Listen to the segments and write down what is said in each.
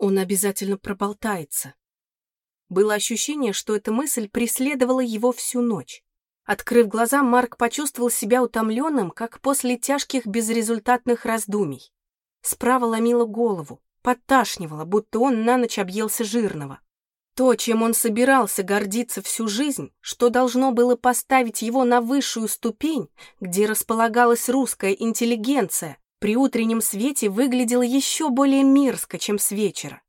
Он обязательно проболтается. Было ощущение, что эта мысль преследовала его всю ночь. Открыв глаза, Марк почувствовал себя утомленным, как после тяжких безрезультатных раздумий. Справа ломило голову, подташнивало, будто он на ночь объелся жирного. То, чем он собирался гордиться всю жизнь, что должно было поставить его на высшую ступень, где располагалась русская интеллигенция, при утреннем свете выглядело еще более мерзко, чем с вечера.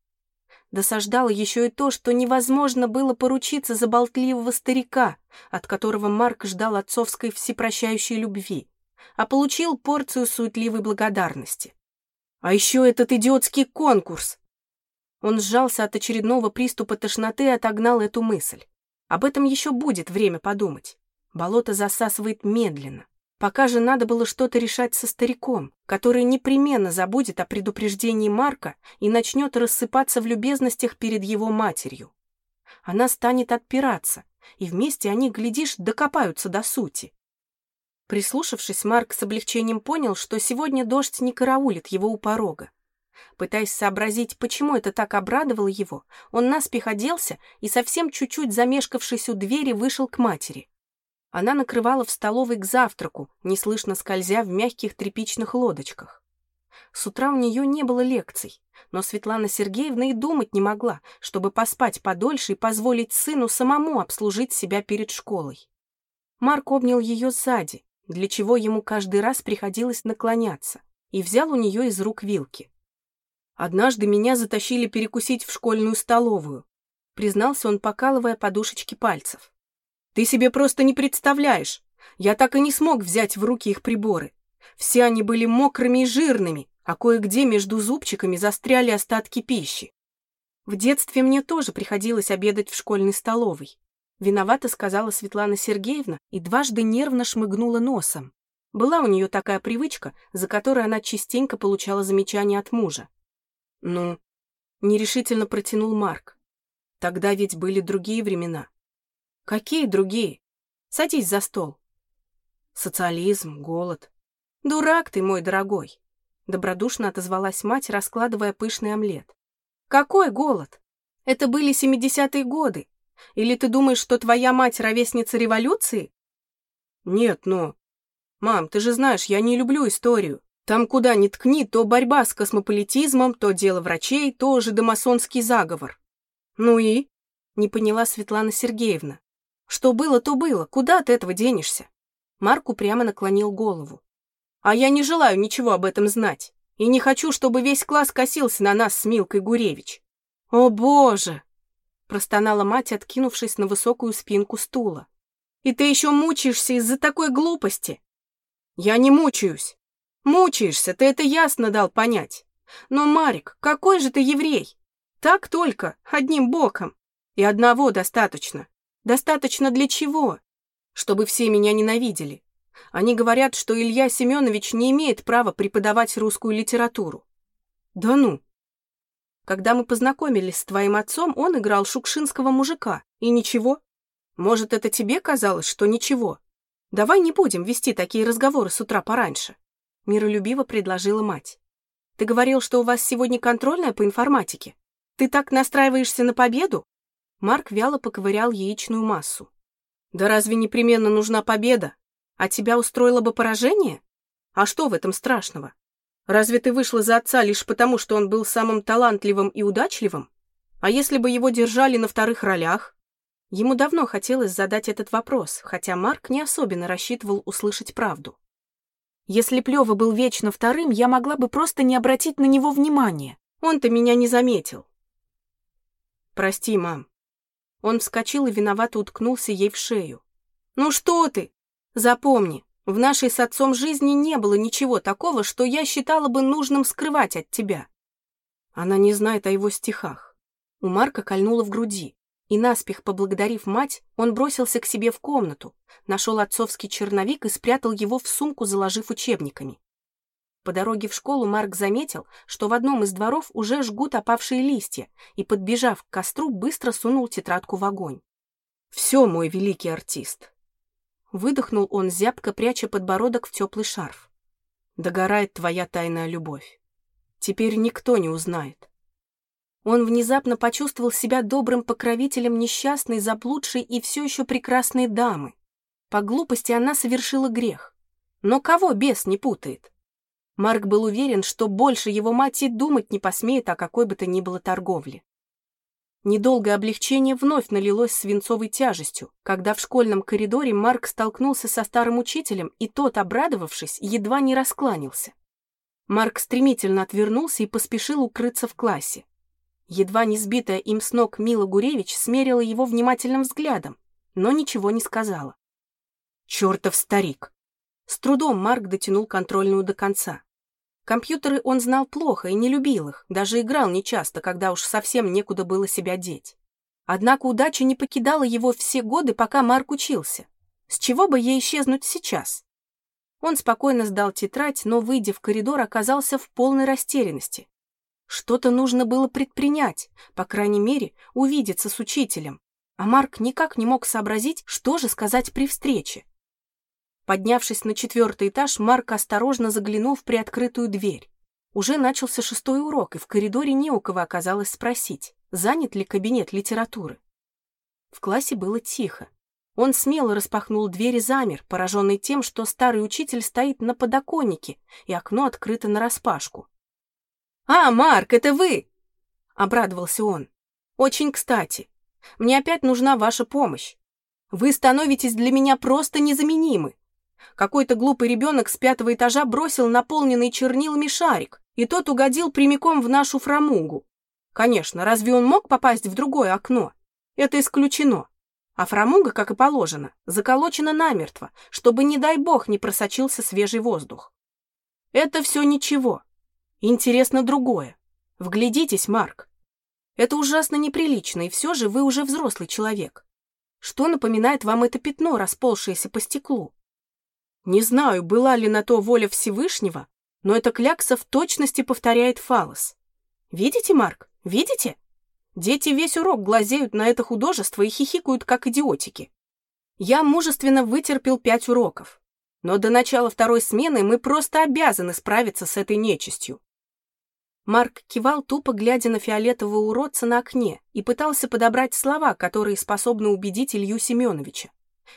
Досаждало еще и то, что невозможно было поручиться за болтливого старика, от которого Марк ждал отцовской всепрощающей любви, а получил порцию суетливой благодарности. А еще этот идиотский конкурс. Он сжался от очередного приступа тошноты и отогнал эту мысль. Об этом еще будет время подумать. Болото засасывает медленно. Пока же надо было что-то решать со стариком, который непременно забудет о предупреждении Марка и начнет рассыпаться в любезностях перед его матерью. Она станет отпираться, и вместе они, глядишь, докопаются до сути. Прислушавшись, Марк с облегчением понял, что сегодня дождь не караулит его у порога. Пытаясь сообразить, почему это так обрадовало его, он наспех оделся и, совсем чуть-чуть замешкавшись у двери, вышел к матери. Она накрывала в столовой к завтраку, неслышно скользя в мягких тряпичных лодочках. С утра у нее не было лекций, но Светлана Сергеевна и думать не могла, чтобы поспать подольше и позволить сыну самому обслужить себя перед школой. Марк обнял ее сзади, для чего ему каждый раз приходилось наклоняться, и взял у нее из рук вилки. «Однажды меня затащили перекусить в школьную столовую», признался он, покалывая подушечки пальцев. «Ты себе просто не представляешь! Я так и не смог взять в руки их приборы. Все они были мокрыми и жирными, а кое-где между зубчиками застряли остатки пищи. В детстве мне тоже приходилось обедать в школьной столовой. Виновата сказала Светлана Сергеевна и дважды нервно шмыгнула носом. Была у нее такая привычка, за которой она частенько получала замечания от мужа. «Ну?» — нерешительно протянул Марк. «Тогда ведь были другие времена». «Какие другие? Садись за стол». «Социализм, голод». «Дурак ты, мой дорогой!» Добродушно отозвалась мать, раскладывая пышный омлет. «Какой голод? Это были семидесятые годы, или ты думаешь, что твоя мать ровесница революции? Нет, но... Мам, ты же знаешь, я не люблю историю. Там куда ни ткни, то борьба с космополитизмом, то дело врачей, то же домасонский заговор. Ну и? Не поняла Светлана Сергеевна. Что было, то было. Куда ты этого денешься? Марку прямо наклонил голову. А я не желаю ничего об этом знать. И не хочу, чтобы весь класс косился на нас с Милкой Гуревич. О, боже! простонала мать, откинувшись на высокую спинку стула. «И ты еще мучаешься из-за такой глупости?» «Я не мучаюсь. Мучаешься, ты это ясно дал понять. Но, Марик, какой же ты еврей? Так только, одним боком. И одного достаточно. Достаточно для чего? Чтобы все меня ненавидели. Они говорят, что Илья Семенович не имеет права преподавать русскую литературу. Да ну, когда мы познакомились с твоим отцом, он играл шукшинского мужика. И ничего. Может, это тебе казалось, что ничего? Давай не будем вести такие разговоры с утра пораньше. Миролюбиво предложила мать. Ты говорил, что у вас сегодня контрольная по информатике. Ты так настраиваешься на победу? Марк вяло поковырял яичную массу. Да разве непременно нужна победа? А тебя устроило бы поражение? А что в этом страшного? Разве ты вышла за отца лишь потому, что он был самым талантливым и удачливым? А если бы его держали на вторых ролях? Ему давно хотелось задать этот вопрос, хотя Марк не особенно рассчитывал услышать правду. Если Плёва был вечно вторым, я могла бы просто не обратить на него внимания. Он-то меня не заметил. Прости, мам. Он вскочил и виновато уткнулся ей в шею. Ну что ты? Запомни, в нашей с отцом жизни не было ничего такого, что я считала бы нужным скрывать от тебя. Она не знает о его стихах. У Марка кольнуло в груди, и наспех поблагодарив мать, он бросился к себе в комнату, нашел отцовский черновик и спрятал его в сумку, заложив учебниками. По дороге в школу Марк заметил, что в одном из дворов уже жгут опавшие листья, и, подбежав к костру, быстро сунул тетрадку в огонь. «Все, мой великий артист, Выдохнул он, зябко пряча подбородок в теплый шарф. Догорает твоя тайная любовь. Теперь никто не узнает. Он внезапно почувствовал себя добрым покровителем несчастной, заблудшей и все еще прекрасной дамы. По глупости она совершила грех. Но кого бес не путает? Марк был уверен, что больше его мать и думать не посмеет о какой бы то ни было торговле. Недолгое облегчение вновь налилось свинцовой тяжестью, когда в школьном коридоре Марк столкнулся со старым учителем, и тот, обрадовавшись, едва не раскланялся. Марк стремительно отвернулся и поспешил укрыться в классе. Едва не сбитая им с ног Мила Гуревич смерила его внимательным взглядом, но ничего не сказала. «Чертов старик!» С трудом Марк дотянул контрольную до конца. Компьютеры он знал плохо и не любил их, даже играл нечасто, когда уж совсем некуда было себя деть. Однако удача не покидала его все годы, пока Марк учился. С чего бы ей исчезнуть сейчас? Он спокойно сдал тетрадь, но, выйдя в коридор, оказался в полной растерянности. Что-то нужно было предпринять, по крайней мере, увидеться с учителем. А Марк никак не мог сообразить, что же сказать при встрече. Поднявшись на четвертый этаж, Марк осторожно заглянул в приоткрытую дверь. Уже начался шестой урок, и в коридоре не у кого оказалось спросить, занят ли кабинет литературы. В классе было тихо. Он смело распахнул дверь и замер, пораженный тем, что старый учитель стоит на подоконнике, и окно открыто нараспашку. «А, Марк, это вы!» — обрадовался он. «Очень кстати. Мне опять нужна ваша помощь. Вы становитесь для меня просто незаменимы. Какой-то глупый ребенок с пятого этажа бросил наполненный чернилами шарик, и тот угодил прямиком в нашу фрамугу. Конечно, разве он мог попасть в другое окно? Это исключено. А фрамуга, как и положено, заколочена намертво, чтобы, не дай бог, не просочился свежий воздух. Это все ничего. Интересно другое. Вглядитесь, Марк. Это ужасно неприлично, и все же вы уже взрослый человек. Что напоминает вам это пятно, расползшееся по стеклу? Не знаю, была ли на то воля Всевышнего, но эта клякса в точности повторяет фалос. Видите, Марк, видите? Дети весь урок глазеют на это художество и хихикают, как идиотики. Я мужественно вытерпел пять уроков. Но до начала второй смены мы просто обязаны справиться с этой нечистью. Марк кивал, тупо глядя на фиолетового уродца на окне, и пытался подобрать слова, которые способны убедить Илью Семеновича.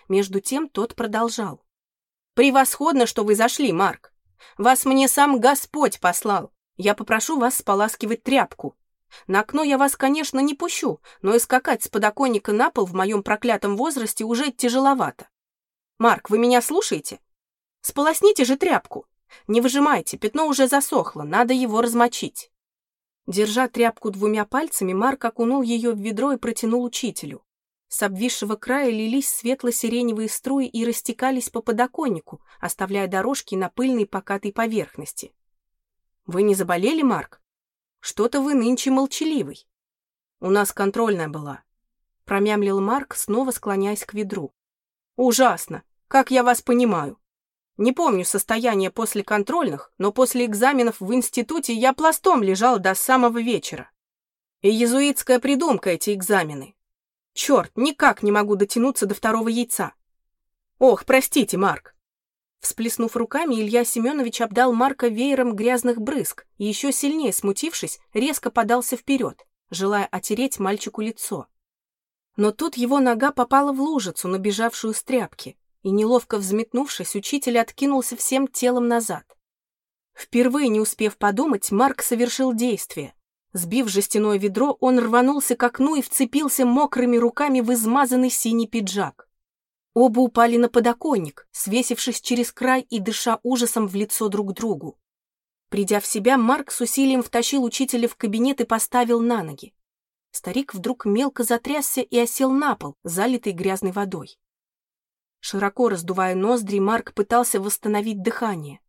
Между тем тот продолжал. Превосходно, что вы зашли, Марк. Вас мне сам Господь послал. Я попрошу вас споласкивать тряпку. На окно я вас, конечно, не пущу, но и скакать с подоконника на пол в моем проклятом возрасте уже тяжеловато. Марк, вы меня слушаете? Сполосните же тряпку. Не выжимайте, пятно уже засохло, надо его размочить. Держа тряпку двумя пальцами, Марк окунул ее в ведро и протянул учителю. С обвисшего края лились светло-сиреневые струи и растекались по подоконнику, оставляя дорожки на пыльной покатой поверхности. «Вы не заболели, Марк? Что-то вы нынче молчаливый. У нас контрольная была», — промямлил Марк, снова склоняясь к ведру. «Ужасно! Как я вас понимаю! Не помню состояние после контрольных, но после экзаменов в институте я пластом лежал до самого вечера. И езуитская придумка эти экзамены. Черт, никак не могу дотянуться до второго яйца. Ох, простите, Марк. Всплеснув руками, Илья Семенович обдал Марка веером грязных брызг и, еще сильнее смутившись, резко подался вперед, желая отереть мальчику лицо. Но тут его нога попала в лужицу, набежавшую с тряпки, и, неловко взметнувшись, учитель откинулся всем телом назад. Впервые не успев подумать, Марк совершил действие. Сбив жестяное ведро, он рванулся к окну и вцепился мокрыми руками в измазанный синий пиджак. Оба упали на подоконник, свесившись через край и дыша ужасом в лицо друг другу. Придя в себя, Марк с усилием втащил учителя в кабинет и поставил на ноги. Старик вдруг мелко затрясся и осел на пол, залитый грязной водой. Широко раздувая ноздри, Марк пытался восстановить дыхание.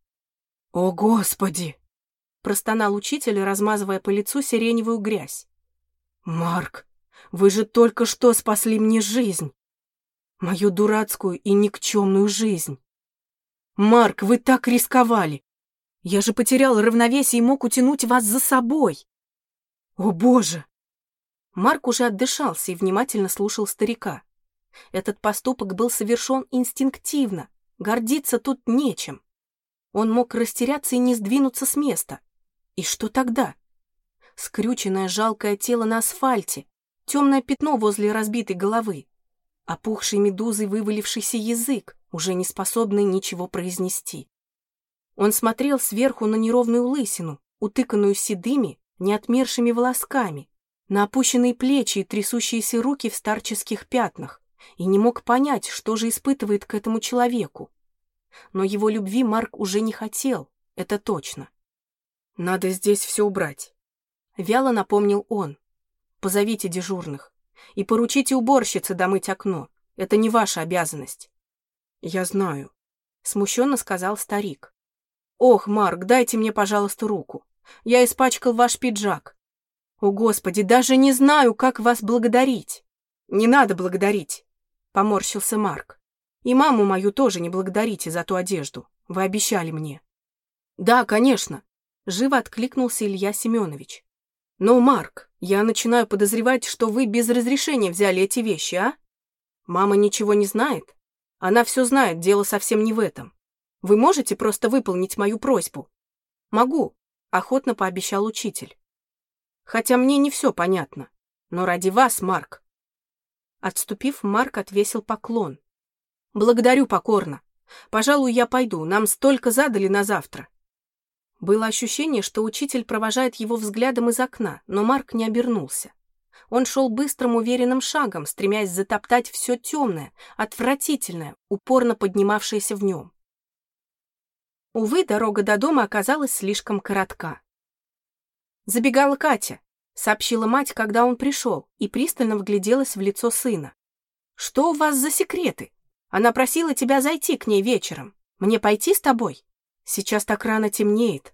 «О, Господи!» Простонал учитель, размазывая по лицу сиреневую грязь. «Марк, вы же только что спасли мне жизнь! Мою дурацкую и никчемную жизнь! Марк, вы так рисковали! Я же потерял равновесие и мог утянуть вас за собой! О, Боже!» Марк уже отдышался и внимательно слушал старика. Этот поступок был совершен инстинктивно, гордиться тут нечем. Он мог растеряться и не сдвинуться с места. И что тогда? скрюченное жалкое тело на асфальте, темное пятно возле разбитой головы, опухший медузой вывалившийся язык, уже не способный ничего произнести. Он смотрел сверху на неровную лысину, утыканную седыми, неотмершими волосками, на опущенные плечи и трясущиеся руки в старческих пятнах, и не мог понять, что же испытывает к этому человеку. Но его любви Марк уже не хотел, это точно. «Надо здесь все убрать», — вяло напомнил он. «Позовите дежурных и поручите уборщице домыть окно. Это не ваша обязанность». «Я знаю», — смущенно сказал старик. «Ох, Марк, дайте мне, пожалуйста, руку. Я испачкал ваш пиджак. О, Господи, даже не знаю, как вас благодарить». «Не надо благодарить», — поморщился Марк. «И маму мою тоже не благодарите за ту одежду. Вы обещали мне». «Да, конечно», — живо откликнулся Илья Семенович. «Но, Марк, я начинаю подозревать, что вы без разрешения взяли эти вещи, а? Мама ничего не знает? Она все знает, дело совсем не в этом. Вы можете просто выполнить мою просьбу? Могу, охотно пообещал учитель. Хотя мне не все понятно. Но ради вас, Марк. Отступив, Марк отвесил поклон. Благодарю покорно. Пожалуй, я пойду, нам столько задали на завтра. Было ощущение, что учитель провожает его взглядом из окна, но Марк не обернулся. Он шел быстрым уверенным шагом, стремясь затоптать все темное, отвратительное, упорно поднимавшееся в нем. Увы, дорога до дома оказалась слишком коротка. Забегала Катя, сообщила мать, когда он пришел, и пристально вгляделась в лицо сына. «Что у вас за секреты? Она просила тебя зайти к ней вечером. Мне пойти с тобой?» Сейчас так рано темнеет.